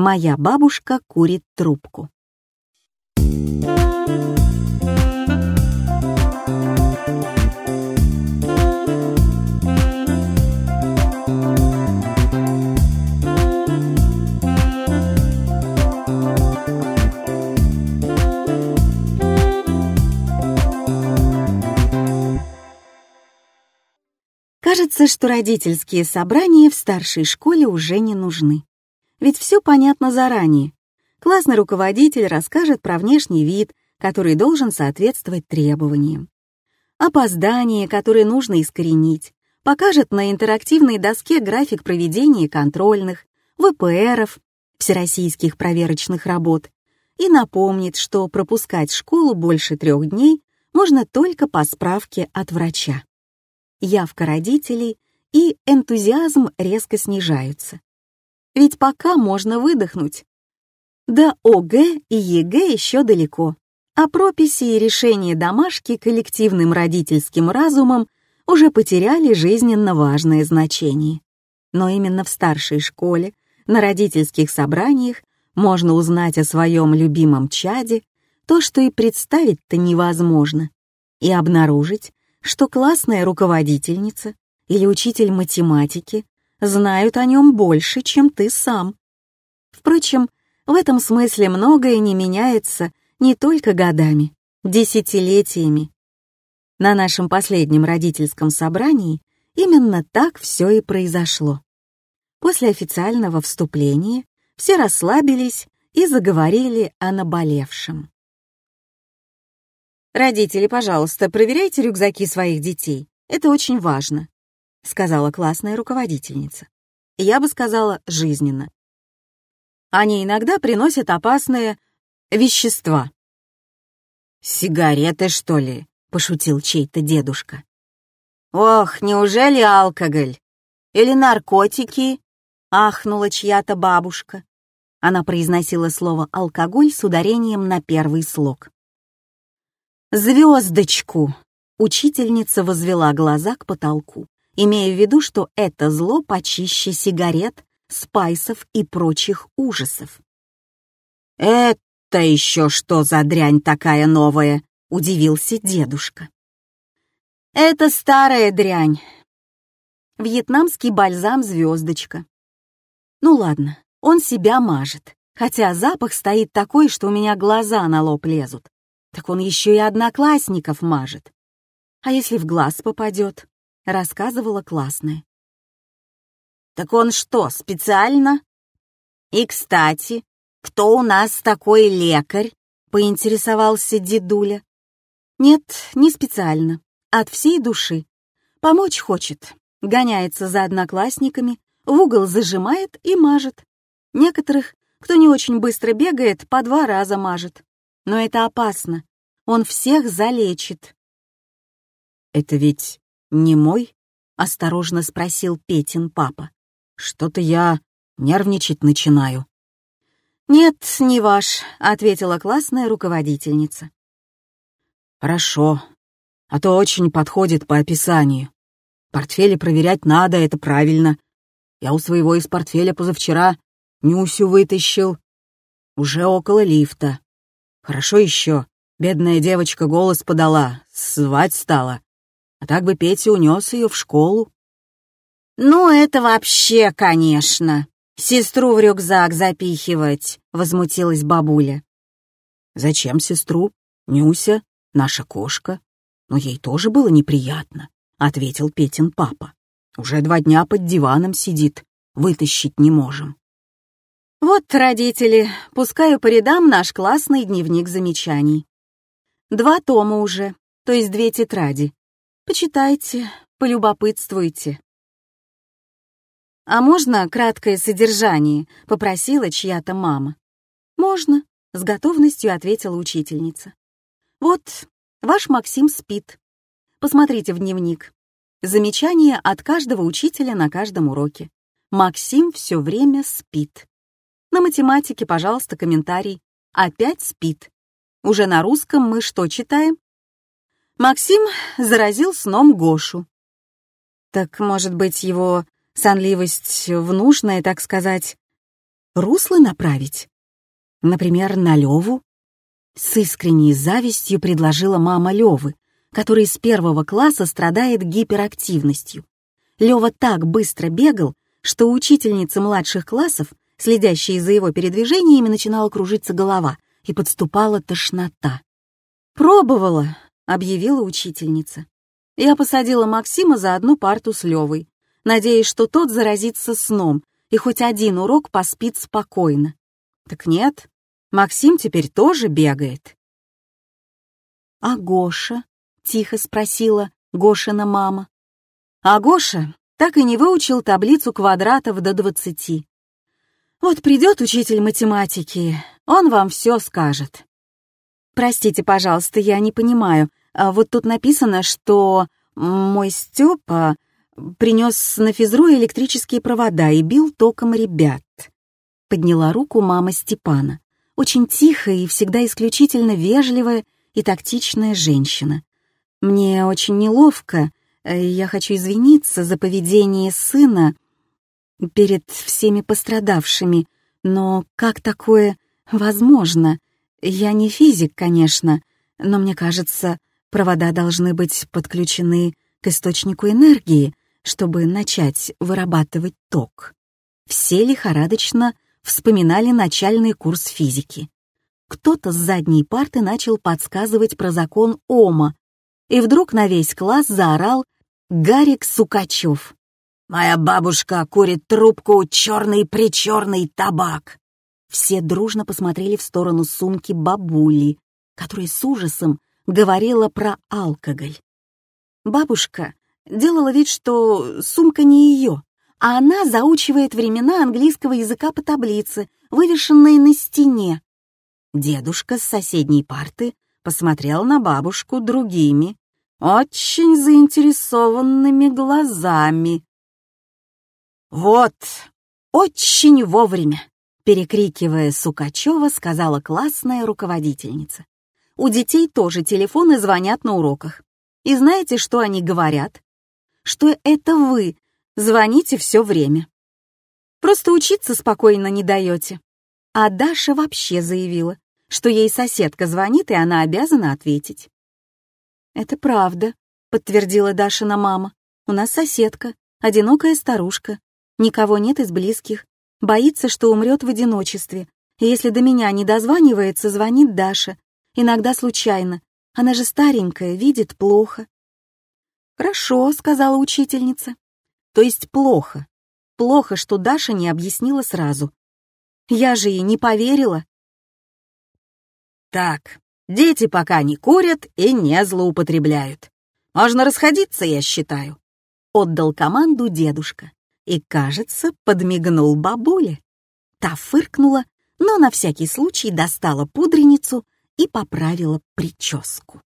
Моя бабушка курит трубку. Кажется, что родительские собрания в старшей школе уже не нужны. Ведь все понятно заранее. Классный руководитель расскажет про внешний вид, который должен соответствовать требованиям. Опоздание, которое нужно искоренить, покажет на интерактивной доске график проведения контрольных, ВПРов, всероссийских проверочных работ, и напомнит, что пропускать школу больше трех дней можно только по справке от врача явка родителей и энтузиазм резко снижаются. Ведь пока можно выдохнуть. До ОГЭ и ЕГЭ еще далеко, а прописи и решения домашки коллективным родительским разумом уже потеряли жизненно важное значение. Но именно в старшей школе, на родительских собраниях можно узнать о своем любимом чаде то, что и представить-то невозможно, и обнаружить, что классная руководительница или учитель математики знают о нем больше, чем ты сам. Впрочем, в этом смысле многое не меняется не только годами, десятилетиями. На нашем последнем родительском собрании именно так все и произошло. После официального вступления все расслабились и заговорили о наболевшем. «Родители, пожалуйста, проверяйте рюкзаки своих детей. Это очень важно», — сказала классная руководительница. Я бы сказала жизненно. Они иногда приносят опасные вещества. «Сигареты, что ли?» — пошутил чей-то дедушка. «Ох, неужели алкоголь? Или наркотики?» — ахнула чья-то бабушка. Она произносила слово «алкоголь» с ударением на первый слог. «Звездочку!» Учительница возвела глаза к потолку, имея в виду, что это зло почище сигарет, спайсов и прочих ужасов. «Это еще что за дрянь такая новая?» — удивился дедушка. «Это старая дрянь. Вьетнамский бальзам «Звездочка». Ну ладно, он себя мажет, хотя запах стоит такой, что у меня глаза на лоб лезут так он еще и одноклассников мажет. А если в глаз попадет? Рассказывала классная. Так он что, специально? И, кстати, кто у нас такой лекарь? Поинтересовался дедуля. Нет, не специально. От всей души. Помочь хочет. Гоняется за одноклассниками, в угол зажимает и мажет. Некоторых, кто не очень быстро бегает, по два раза мажет. Но это опасно. Он всех залечит. «Это ведь не мой?» — осторожно спросил Петин папа. «Что-то я нервничать начинаю». «Нет, не ваш», — ответила классная руководительница. «Хорошо, а то очень подходит по описанию. Портфели проверять надо, это правильно. Я у своего из портфеля позавчера Нюсю вытащил. Уже около лифта. Хорошо еще, Бедная девочка голос подала, звать стала. А так бы Петя унес ее в школу. «Ну, это вообще, конечно. Сестру в рюкзак запихивать», — возмутилась бабуля. «Зачем сестру? Нюся, наша кошка. Но ей тоже было неприятно», — ответил Петин папа. «Уже два дня под диваном сидит, вытащить не можем». Вот, родители, пускаю по рядам наш классный дневник замечаний. Два тома уже, то есть две тетради. Почитайте, полюбопытствуйте. «А можно краткое содержание?» — попросила чья-то мама. «Можно», — с готовностью ответила учительница. «Вот, ваш Максим спит. Посмотрите в дневник. Замечание от каждого учителя на каждом уроке. Максим все время спит. На математике, пожалуйста, комментарий. Опять спит. Уже на русском мы что читаем? Максим заразил сном Гошу. Так, может быть, его сонливость в нужное, так сказать, русло направить? Например, на Леву? С искренней завистью предложила мама Левы, который с первого класса страдает гиперактивностью. Лева так быстро бегал, что учительница младших классов, следящая за его передвижениями, начинала кружиться голова и подступала тошнота. «Пробовала», — объявила учительница. Я посадила Максима за одну парту с Левой, надеясь, что тот заразится сном и хоть один урок поспит спокойно. Так нет, Максим теперь тоже бегает. «А Гоша?» — тихо спросила Гошина мама. А Гоша так и не выучил таблицу квадратов до двадцати. Вот придет учитель математики, он вам все скажет. Простите, пожалуйста, я не понимаю. А вот тут написано, что мой Степа принес на физру электрические провода и бил током ребят. Подняла руку мама Степана. Очень тихая и всегда исключительно вежливая и тактичная женщина. Мне очень неловко, э, я хочу извиниться за поведение сына перед всеми пострадавшими, но как такое возможно? Я не физик, конечно, но мне кажется, провода должны быть подключены к источнику энергии, чтобы начать вырабатывать ток. Все лихорадочно вспоминали начальный курс физики. Кто-то с задней парты начал подсказывать про закон Ома, и вдруг на весь класс заорал Гарик Сукачев. «Моя бабушка курит трубку черный-причерный табак!» Все дружно посмотрели в сторону сумки бабули, которая с ужасом говорила про алкоголь. Бабушка делала вид, что сумка не ее, а она заучивает времена английского языка по таблице, вывешенной на стене. Дедушка с соседней парты посмотрел на бабушку другими, очень заинтересованными глазами. «Вот, очень вовремя!» перекрикивая Сукачева, сказала классная руководительница. У детей тоже телефоны звонят на уроках. И знаете, что они говорят? Что это вы звоните все время. Просто учиться спокойно не даете. А Даша вообще заявила, что ей соседка звонит, и она обязана ответить. «Это правда», — подтвердила Дашина мама. «У нас соседка, одинокая старушка, никого нет из близких, Боится, что умрет в одиночестве. Если до меня не дозванивается, звонит Даша. Иногда случайно. Она же старенькая, видит плохо. «Хорошо», — сказала учительница. «То есть плохо. Плохо, что Даша не объяснила сразу. Я же ей не поверила». «Так, дети пока не курят и не злоупотребляют. Можно расходиться, я считаю», — отдал команду дедушка и, кажется, подмигнул бабуле. Та фыркнула, но на всякий случай достала пудреницу и поправила прическу.